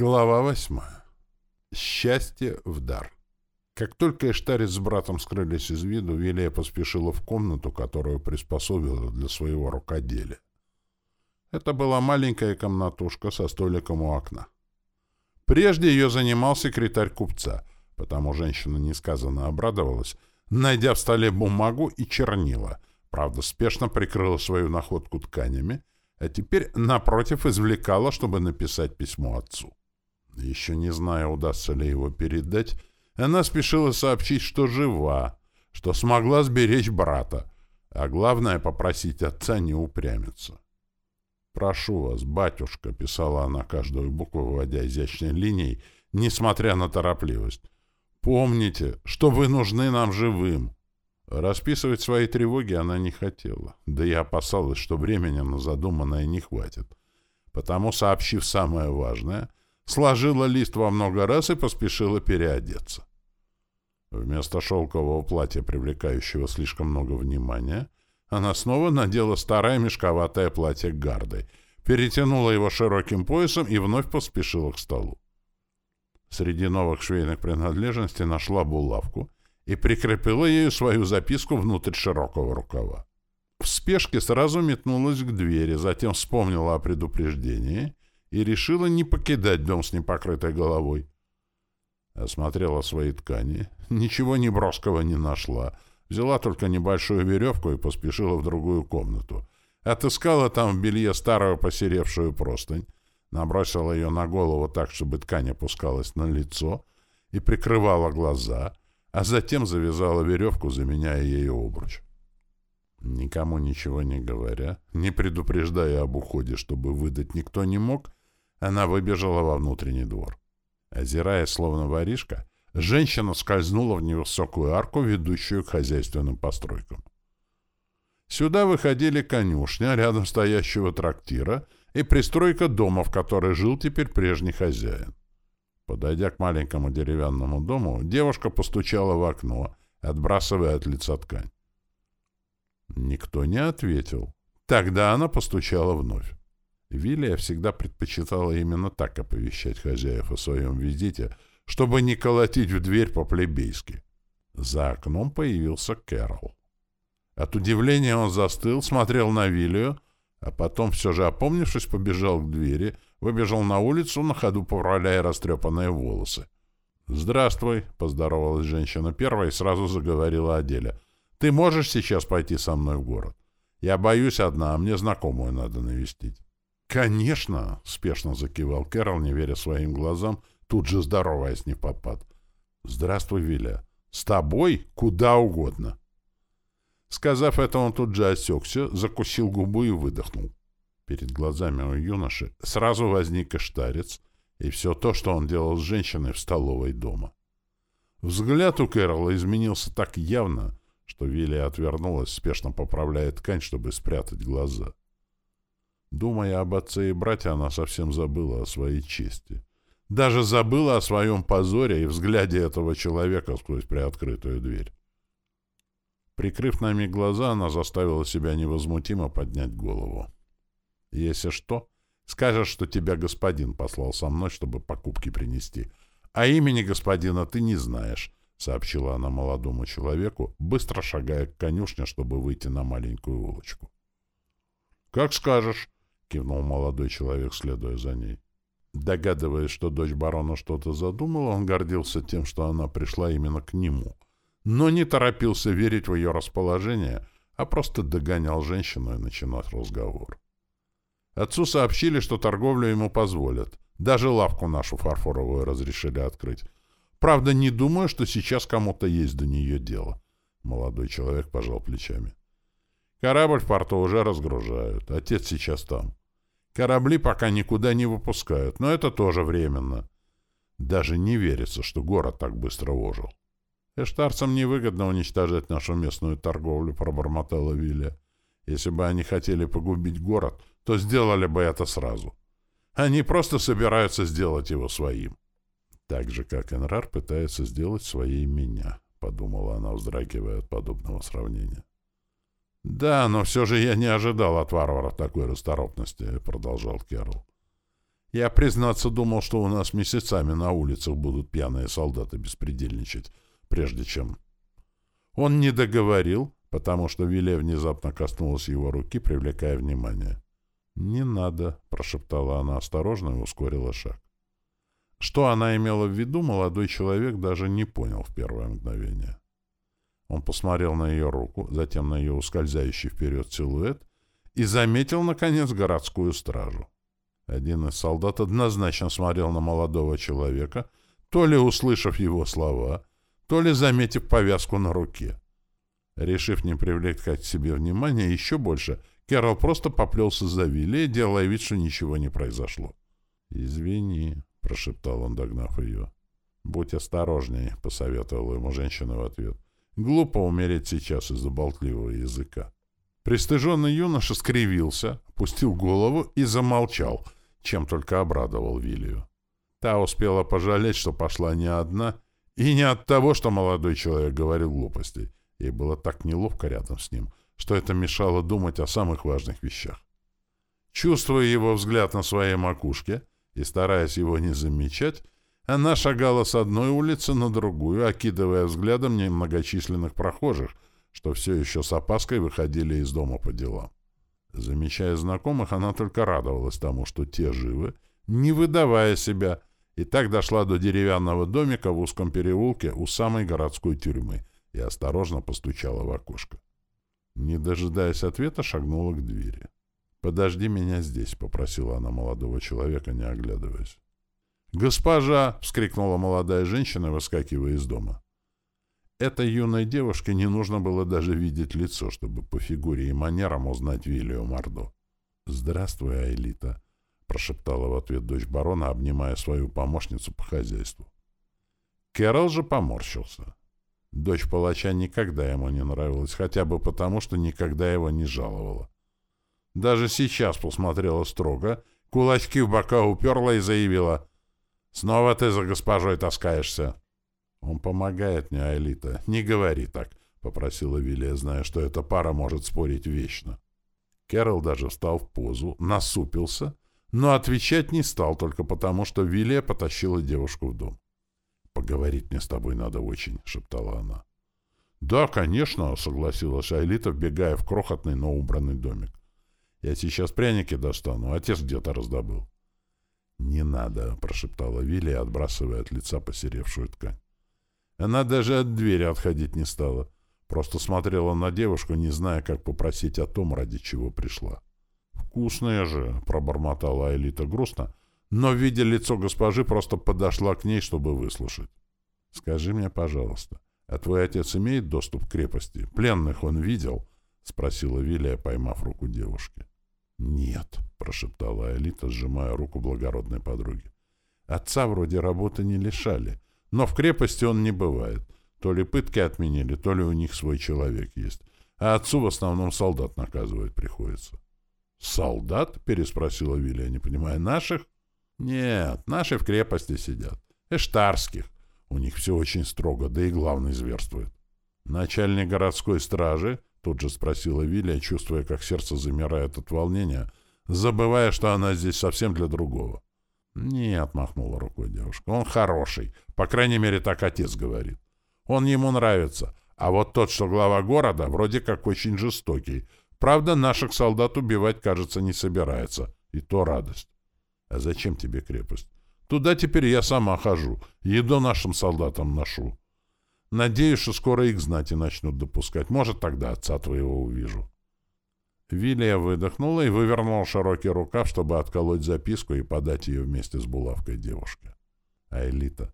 Глава восьмая. Счастье в дар. Как только Эштарец с братом скрылись из виду, Вилия поспешила в комнату, которую приспособила для своего рукоделия. Это была маленькая комнатушка со столиком у окна. Прежде ее занимал секретарь купца, потому женщина несказанно обрадовалась, найдя в столе бумагу и чернила, правда, спешно прикрыла свою находку тканями, а теперь, напротив, извлекала, чтобы написать письмо отцу. Еще не зная, удастся ли его передать, она спешила сообщить, что жива, что смогла сберечь брата, а главное — попросить отца не упрямиться. «Прошу вас, батюшка», — писала она каждую букву, выводя изящной линией, несмотря на торопливость. «Помните, что вы нужны нам живым». Расписывать свои тревоги она не хотела, да и опасалась, что времени на задуманное не хватит. Потому, сообщив самое важное — сложила лист во много раз и поспешила переодеться. Вместо шелкового платья, привлекающего слишком много внимания, она снова надела старое мешковатое платье гардой, перетянула его широким поясом и вновь поспешила к столу. Среди новых швейных принадлежностей нашла булавку и прикрепила ею свою записку внутрь широкого рукава. В спешке сразу метнулась к двери, затем вспомнила о предупреждении и решила не покидать дом с непокрытой головой. Осмотрела свои ткани, ничего неброского не нашла, взяла только небольшую веревку и поспешила в другую комнату. Отыскала там в белье старую посеревшую простынь, набросила ее на голову так, чтобы ткань опускалась на лицо и прикрывала глаза, а затем завязала веревку, заменяя ею обруч. Никому ничего не говоря, не предупреждая об уходе, чтобы выдать никто не мог, она выбежала во внутренний двор. Озираясь, словно воришка, женщина скользнула в невысокую арку, ведущую к хозяйственным постройкам. Сюда выходили конюшня, рядом стоящего трактира и пристройка дома, в которой жил теперь прежний хозяин. Подойдя к маленькому деревянному дому, девушка постучала в окно, отбрасывая от лица ткань. Никто не ответил. Тогда она постучала вновь. Вилия всегда предпочитала именно так оповещать хозяев о своем визите, чтобы не колотить в дверь по-плебейски. За окном появился Кэрол. От удивления он застыл, смотрел на Вилию, а потом, все же опомнившись, побежал к двери, выбежал на улицу, на ходу поправляя растрепанные волосы. «Здравствуй», — поздоровалась женщина первая и сразу заговорила о деле. «Ты можешь сейчас пойти со мной в город? Я боюсь одна, а мне знакомую надо навестить». «Конечно!» — спешно закивал Кэрол, не веря своим глазам, тут же здороваясь не попад. «Здравствуй, Виля. С тобой куда угодно». Сказав это, он тут же осекся, закусил губу и выдохнул. Перед глазами у юноши сразу возник иштарец и все то, что он делал с женщиной в столовой дома. Взгляд у Кэрола изменился так явно, что Вилли отвернулась, спешно поправляя ткань, чтобы спрятать глаза. Думая об отце и брате, она совсем забыла о своей чести. Даже забыла о своем позоре и взгляде этого человека сквозь приоткрытую дверь. Прикрыв на миг глаза, она заставила себя невозмутимо поднять голову. «Если что, скажешь, что тебя господин послал со мной, чтобы покупки принести. А имени господина ты не знаешь», — сообщила она молодому человеку, быстро шагая к конюшне, чтобы выйти на маленькую улочку. «Как скажешь», кивнул молодой человек, следуя за ней. Догадываясь, что дочь барона что-то задумала, он гордился тем, что она пришла именно к нему, но не торопился верить в ее расположение, а просто догонял женщину и начинал разговор. Отцу сообщили, что торговлю ему позволят. Даже лавку нашу фарфоровую разрешили открыть. Правда, не думаю, что сейчас кому-то есть до нее дело. Молодой человек пожал плечами. Корабль в порту уже разгружают. Отец сейчас там. Корабли пока никуда не выпускают, но это тоже временно. Даже не верится, что город так быстро ожил. Эштарцам невыгодно уничтожать нашу местную торговлю, пробормотала Вилля. Если бы они хотели погубить город, то сделали бы это сразу. Они просто собираются сделать его своим. Так же, как Энрар пытается сделать своей меня, подумала она, вздрагивая от подобного сравнения. «Да, но все же я не ожидал от варваров такой расторопности», — продолжал Керл. Я, признаться, думал, что у нас месяцами на улицах будут пьяные солдаты беспредельничать, прежде чем... Он не договорил, потому что Виле внезапно коснулась его руки, привлекая внимание. «Не надо», — прошептала она осторожно и ускорила шаг. Что она имела в виду, молодой человек даже не понял в первое мгновение. Он посмотрел на ее руку, затем на ее ускользающий вперед силуэт и заметил, наконец, городскую стражу. Один из солдат однозначно смотрел на молодого человека, то ли услышав его слова, то ли заметив повязку на руке. Решив не привлекать к себе внимания еще больше, Керол просто поплелся за Вилли, делая вид, что ничего не произошло. «Извини», — прошептал он, догнав ее. «Будь осторожней», — посоветовала ему женщина в ответ. «Глупо умереть сейчас из-за болтливого языка». Пристыженный юноша скривился, опустил голову и замолчал, чем только обрадовал Вилью. Та успела пожалеть, что пошла не одна, и не от того, что молодой человек говорил глупостей. Ей было так неловко рядом с ним, что это мешало думать о самых важных вещах. Чувствуя его взгляд на своей макушке, и, стараясь его не замечать, она шагала с одной улицы на другую, окидывая взглядом немногочисленных прохожих, что все еще с опаской выходили из дома по делам. Замечая знакомых, она только радовалась тому, что те живы, не выдавая себя, и так дошла до деревянного домика в узком переулке у самой городской тюрьмы и осторожно постучала в окошко. Не дожидаясь ответа, шагнула к двери. «Подожди меня здесь», — попросила она молодого человека, не оглядываясь. «Госпожа!» — вскрикнула молодая женщина, выскакивая из дома. Этой юной девушке не нужно было даже видеть лицо, чтобы по фигуре и манерам узнать Вилию Мордо. «Здравствуй, Айлита», — прошептала в ответ дочь барона, обнимая свою помощницу по хозяйству. Кэрол же поморщился. Дочь палача никогда ему не нравилась, хотя бы потому, что никогда его не жаловала. Даже сейчас посмотрела строго, кулачки в бока уперла и заявила «Снова ты за госпожой таскаешься». «Он помогает мне, Айлита. Не говори так», — попросила Вилия, зная, что эта пара может спорить вечно. Кэрол даже встал в позу, насупился, но отвечать не стал только потому, что Вилия потащила девушку в дом. «Поговорить мне с тобой надо очень», — шептала она. «Да, конечно», — согласилась Айлита, вбегая в крохотный, но убранный домик. Я сейчас пряники достану, отец где-то раздобыл. — Не надо, — прошептала Вилли, отбрасывая от лица посеревшую ткань. Она даже от двери отходить не стала. Просто смотрела на девушку, не зная, как попросить о том, ради чего пришла. «Вкусная же!» — пробормотала Элита грустно, но, видя лицо госпожи, просто подошла к ней, чтобы выслушать. «Скажи мне, пожалуйста, а твой отец имеет доступ к крепости? Пленных он видел?» — спросила Вилия, поймав руку девушки. «Нет», — прошептала Элита, сжимая руку благородной подруги. «Отца вроде работы не лишали, но в крепости он не бывает. То ли пытки отменили, то ли у них свой человек есть. А отцу в основном солдат наказывать приходится». «Солдат?» — переспросила Вилия, не понимая. «Наших?» «Нет, наши в крепости сидят. Эштарских. У них все очень строго, да и главный зверствует. Начальник городской стражи Тут же спросила Виля, чувствуя, как сердце замирает от волнения, забывая, что она здесь совсем для другого. «Нет», — махнула рукой девушка, — «он хороший. По крайней мере, так отец говорит. Он ему нравится. А вот тот, что глава города, вроде как очень жестокий. Правда, наших солдат убивать, кажется, не собирается. И то радость. А зачем тебе крепость? Туда теперь я сама хожу. Еду нашим солдатам ношу. Надеюсь, что скоро их знать и начнут допускать. Может, тогда отца твоего увижу. Вилия выдохнула и вывернула широкий рукав, чтобы отколоть записку и подать ее вместе с булавкой девушке. А Элита,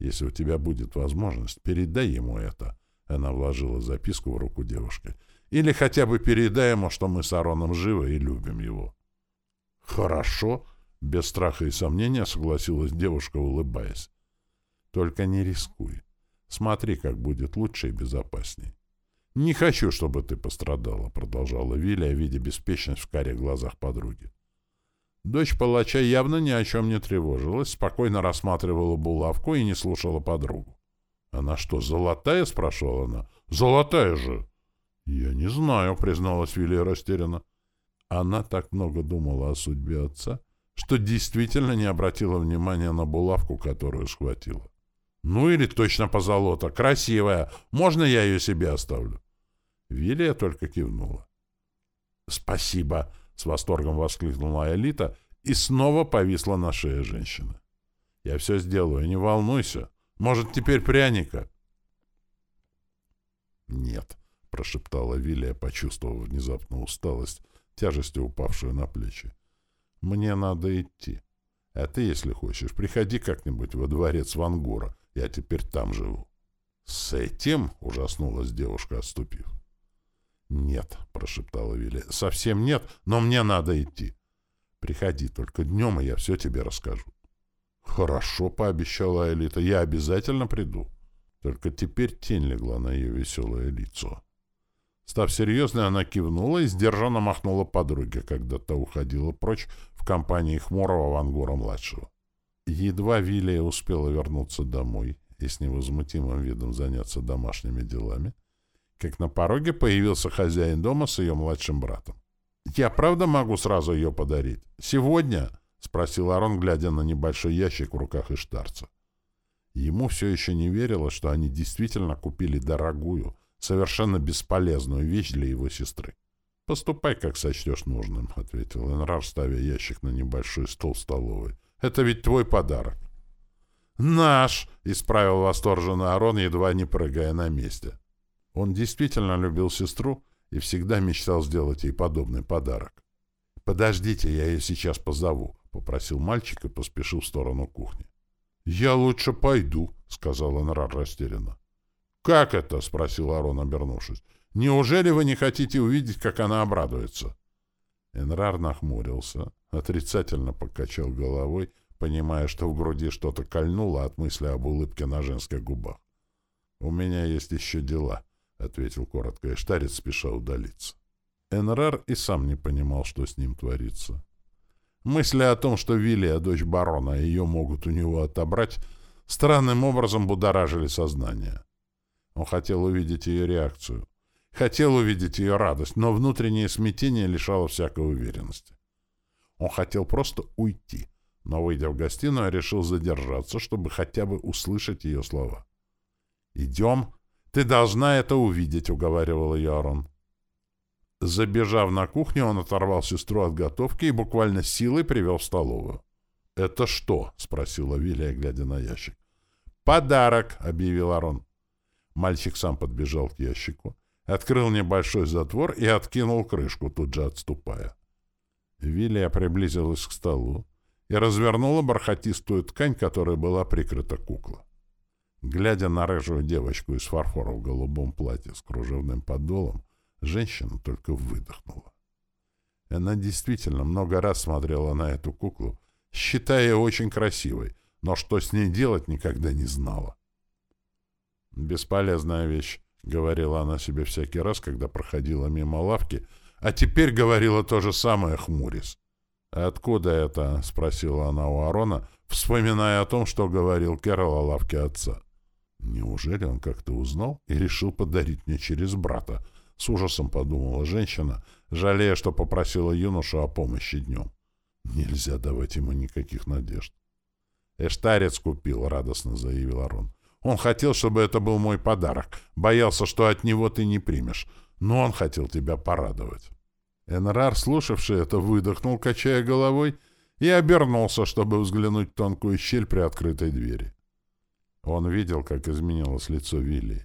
если у тебя будет возможность, передай ему это. Она вложила записку в руку девушки. Или хотя бы передай ему, что мы с Ароном живы и любим его. Хорошо, без страха и сомнения согласилась девушка, улыбаясь. Только не рискуй. Смотри, как будет лучше и безопасней. «Не хочу, чтобы ты пострадала», — продолжала Виля, видя беспечность в карих глазах подруги. Дочь палача явно ни о чем не тревожилась, спокойно рассматривала булавку и не слушала подругу. «Она что, золотая?» — спрашивала она. «Золотая же!» «Я не знаю», — призналась Вилия растерянно. Она так много думала о судьбе отца, что действительно не обратила внимания на булавку, которую схватила. «Ну или точно позолота. Красивая. Можно я ее себе оставлю?» Вилия только кивнула. «Спасибо!» — с восторгом воскликнула Элита и снова повисла на шее женщины. «Я все сделаю, не волнуйся. Может, теперь пряника?» «Нет», — прошептала Вилия, почувствовав внезапную усталость, тяжестью упавшую на плечи. «Мне надо идти. А ты, если хочешь, приходи как-нибудь во дворец Вангура. Я теперь там живу». «С этим?» — ужаснулась девушка, отступив. «Нет», — прошептала Вилли, — «совсем нет, но мне надо идти. Приходи только днем, и я все тебе расскажу». «Хорошо», — пообещала Элита, — «я обязательно приду». Только теперь тень легла на ее веселое лицо. Став серьезной, она кивнула и сдержанно махнула подруге, когда та уходила прочь в компании хмурого Вангура-младшего. Едва Вилия успела вернуться домой и с невозмутимым видом заняться домашними делами, как на пороге появился хозяин дома с ее младшим братом. «Я правда могу сразу ее подарить? Сегодня?» — спросил Арон, глядя на небольшой ящик в руках Иштарца. Ему все еще не верилось, что они действительно купили дорогую, совершенно бесполезную вещь для его сестры. «Поступай, как сочтешь нужным», — ответил Энрар, ставя ящик на небольшой стол в столовой. «Это ведь твой подарок». «Наш!» — исправил восторженный Арон, едва не прыгая на месте. Он действительно любил сестру и всегда мечтал сделать ей подобный подарок. «Подождите, я ее сейчас позову», — попросил мальчик и поспешил в сторону кухни. «Я лучше пойду», — сказал Энрар растерянно. «Как это?» — спросил Арон, обернувшись. «Неужели вы не хотите увидеть, как она обрадуется?» Энрар нахмурился, отрицательно покачал головой, понимая, что в груди что-то кольнуло от мысли об улыбке на женских губах. «У меня есть еще дела», — ответил коротко, и Штарец спеша удалиться. Энрар и сам не понимал, что с ним творится. Мысли о том, что Вилия, дочь барона, ее могут у него отобрать, странным образом будоражили сознание. Он хотел увидеть ее реакцию. Хотел увидеть ее радость, но внутреннее смятение лишало всякой уверенности. Он хотел просто уйти, но, выйдя в гостиную, решил задержаться, чтобы хотя бы услышать ее слова. «Идем», «Ты должна это увидеть», — уговаривал ее Арон. Забежав на кухню, он оторвал сестру от готовки и буквально силой привел в столовую. «Это что?» — спросила Вилия, глядя на ящик. «Подарок!» — объявил Арон. Мальчик сам подбежал к ящику, открыл небольшой затвор и откинул крышку, тут же отступая. Вилия приблизилась к столу и развернула бархатистую ткань, которой была прикрыта кукла. Глядя на рыжую девочку из фарфора в голубом платье с кружевным подолом, женщина только выдохнула. Она действительно много раз смотрела на эту куклу, считая ее очень красивой, но что с ней делать никогда не знала. «Бесполезная вещь», — говорила она себе всякий раз, когда проходила мимо лавки, а теперь говорила то же самое хмурис. «Откуда это?» — спросила она у Арона, вспоминая о том, что говорил Керол о лавке отца. Неужели он как-то узнал и решил подарить мне через брата? С ужасом подумала женщина, жалея, что попросила юношу о помощи днем. Нельзя давать ему никаких надежд. «Эштарец купил», — радостно заявил Арон. «Он хотел, чтобы это был мой подарок. Боялся, что от него ты не примешь. Но он хотел тебя порадовать». Энрар, слушавший это, выдохнул, качая головой, и обернулся, чтобы взглянуть в тонкую щель при открытой двери. Он видел, как изменилось лицо Вилли.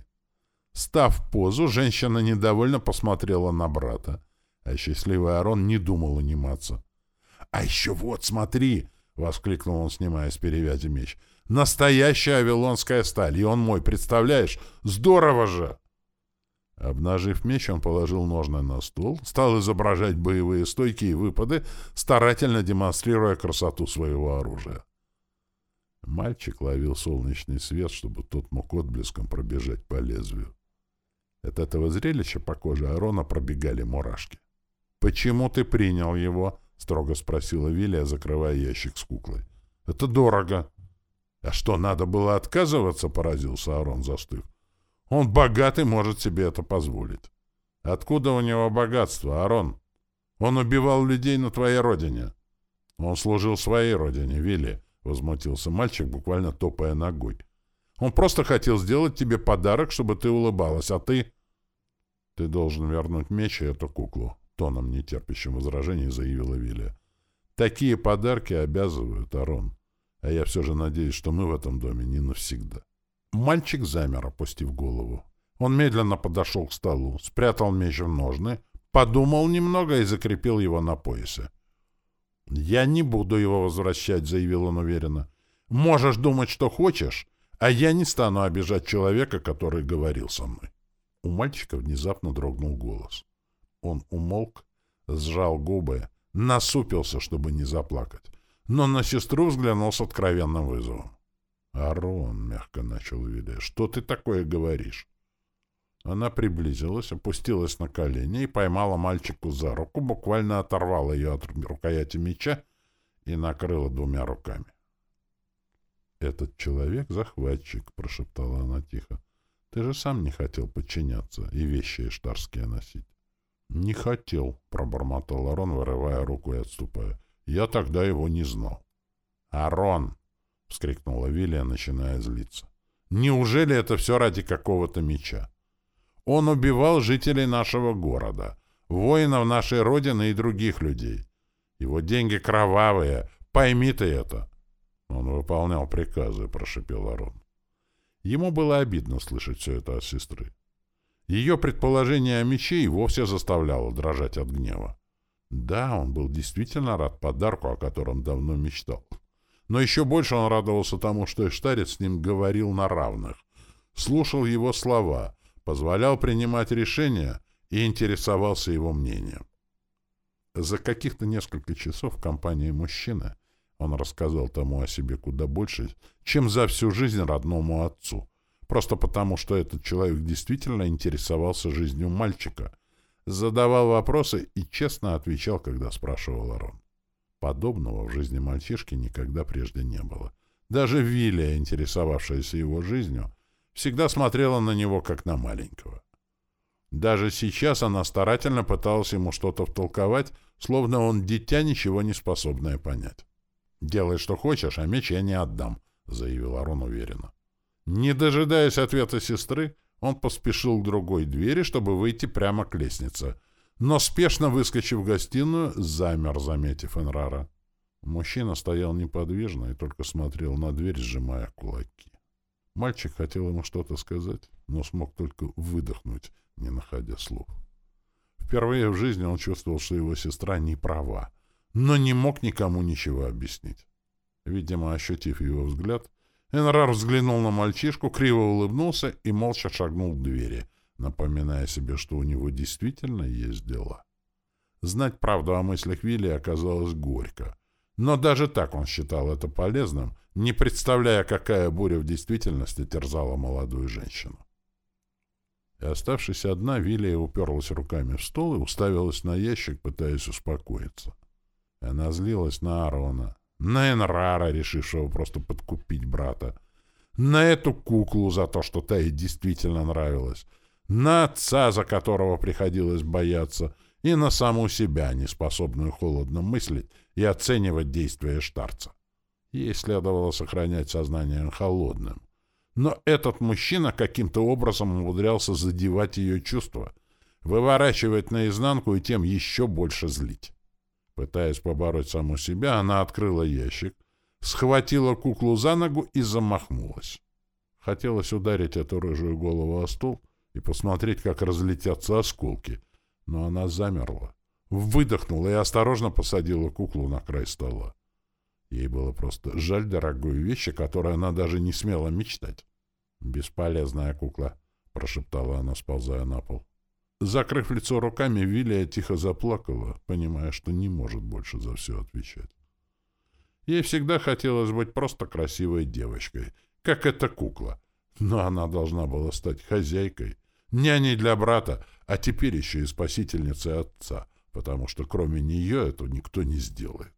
Став в позу, женщина недовольно посмотрела на брата, а счастливый Арон не думал униматься. — А еще вот, смотри! — воскликнул он, снимая с перевязи меч. — Настоящая авилонская сталь, и он мой, представляешь? Здорово же! Обнажив меч, он положил ножны на стол, стал изображать боевые стойки и выпады, старательно демонстрируя красоту своего оружия. Мальчик ловил солнечный свет, чтобы тот мог отблеском пробежать по лезвию. От этого зрелища по коже Арона пробегали мурашки. «Почему ты принял его?» — строго спросила Вилия, закрывая ящик с куклой. «Это дорого». «А что, надо было отказываться?» — поразился Арон, застыв. «Он богатый, может себе это позволить». «Откуда у него богатство, Арон? Он убивал людей на твоей родине». Он служил своей родине, Вилли, — возмутился мальчик, буквально топая ногой. Он просто хотел сделать тебе подарок, чтобы ты улыбалась, а ты... Ты должен вернуть меч и эту куклу, — тоном нетерпящим возражений заявила Вилли. Такие подарки обязывают, Арон. А я все же надеюсь, что мы в этом доме не навсегда. Мальчик замер, опустив голову. Он медленно подошел к столу, спрятал меч в ножны, подумал немного и закрепил его на поясе. «Я не буду его возвращать», — заявил он уверенно. «Можешь думать, что хочешь, а я не стану обижать человека, который говорил со мной». У мальчика внезапно дрогнул голос. Он умолк, сжал губы, насупился, чтобы не заплакать, но на сестру взглянул с откровенным вызовом. «Арон», — мягко начал Вилли, — «что ты такое говоришь?» Она приблизилась, опустилась на колени и поймала мальчику за руку, буквально оторвала ее от рукояти меча и накрыла двумя руками. «Этот человек — захватчик», — прошептала она тихо. «Ты же сам не хотел подчиняться и вещи эштарские носить». «Не хотел», — пробормотал Арон, вырывая руку и отступая. «Я тогда его не знал». «Арон!» — вскрикнула Вилия, начиная злиться. «Неужели это все ради какого-то меча? Он убивал жителей нашего города, воинов нашей Родины и других людей. Его деньги кровавые, пойми ты это!» «Он выполнял приказы», — прошепел Арон. Ему было обидно слышать все это от сестры. Ее предположение о мече и вовсе заставляло дрожать от гнева. Да, он был действительно рад подарку, о котором давно мечтал. Но еще больше он радовался тому, что Эштарец с ним говорил на равных, слушал его слова, позволял принимать решения и интересовался его мнением. За каких-то несколько часов в компании мужчины он рассказал тому о себе куда больше, чем за всю жизнь родному отцу — просто потому, что этот человек действительно интересовался жизнью мальчика, задавал вопросы и честно отвечал, когда спрашивал Арон. Подобного в жизни мальчишки никогда прежде не было. Даже Вилия, интересовавшаяся его жизнью, всегда смотрела на него как на маленького. Даже сейчас она старательно пыталась ему что-то втолковать, словно он дитя, ничего не способное понять. «Делай, что хочешь, а меч я не отдам», — заявил Арон уверенно. Не дожидаясь ответа сестры, он поспешил к другой двери, чтобы выйти прямо к лестнице. Но, спешно выскочив в гостиную, замер, заметив Энрара. Мужчина стоял неподвижно и только смотрел на дверь, сжимая кулаки. Мальчик хотел ему что-то сказать, но смог только выдохнуть, не находя слов. Впервые в жизни он чувствовал, что его сестра не права, но не мог никому ничего объяснить. Видимо, ощутив его взгляд, Энрар взглянул на мальчишку, криво улыбнулся и молча шагнул к двери, напоминая себе, что у него действительно есть дела. Знать правду о мыслях Вилли оказалось горько. Но даже так он считал это полезным, не представляя, какая буря в действительности терзала молодую женщину. И оставшись одна, Вилия уперлась руками в стол и уставилась на ящик, пытаясь успокоиться. Она злилась на Арона, на Энрара, решившего просто подкупить брата, на эту куклу за то, что та ей действительно нравилась, на отца, за которого приходилось бояться, и на саму себя, неспособную холодно мыслить и оценивать действия штарца. Ей следовало сохранять сознание холодным. Но этот мужчина каким-то образом умудрялся задевать ее чувства, выворачивать наизнанку и тем еще больше злить. Пытаясь побороть саму себя, она открыла ящик, схватила куклу за ногу и замахнулась. Хотелось ударить эту рыжую голову о стол и посмотреть, как разлетятся осколки, но она замерла, выдохнула и осторожно посадила куклу на край стола. Ей было просто жаль дорогой вещи, которой она даже не смела мечтать. «Бесполезная кукла», — прошептала она, сползая на пол. Закрыв лицо руками, Вилия тихо заплакала, понимая, что не может больше за все отвечать. Ей всегда хотелось быть просто красивой девочкой, как эта кукла. Но она должна была стать хозяйкой, няней для брата, а теперь еще и спасительницей отца, потому что кроме нее это никто не сделает.